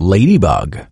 Ladybug.